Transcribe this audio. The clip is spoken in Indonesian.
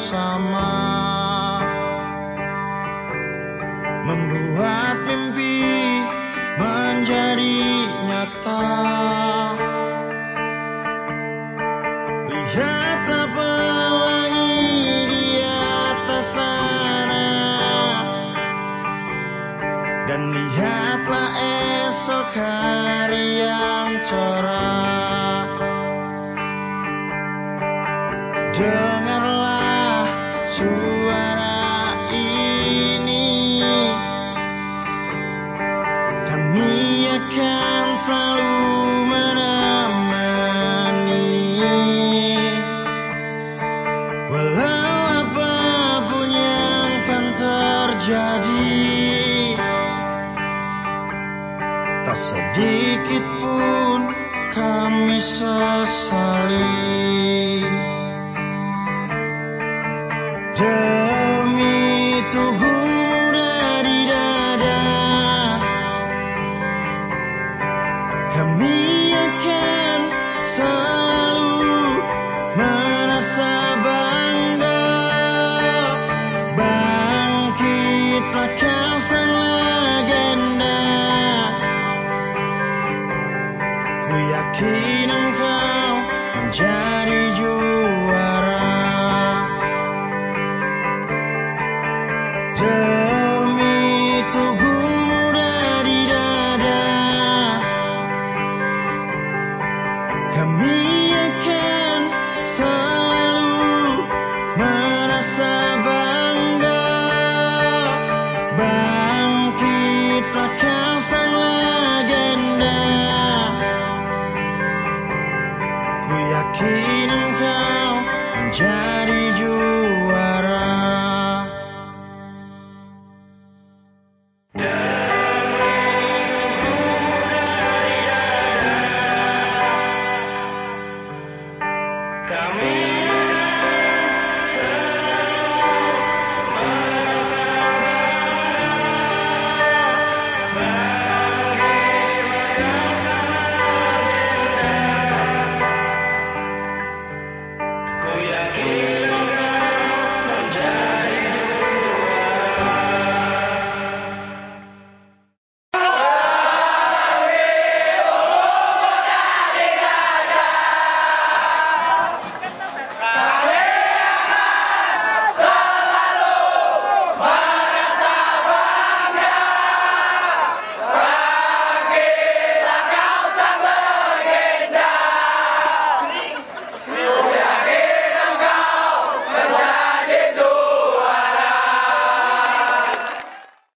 bersama. Membuat mimpi menjadi nyata. Lihatlah pelangi di atas sana. Dan lihatlah esok hari yang cerah. Dengarlah suara ini Kami akan selalu menemani. Walau apa pun yang akan terjadi Tak sedikit pun kami sesali Demi tubuhmu dari dada Kami akan selalu merasa bangga. Bangkitlah kau sang legenda. Ku yakin engkau menjadi juara Demi tubuhmu dari dada Kami akan selalu merasa bangga Ku yakin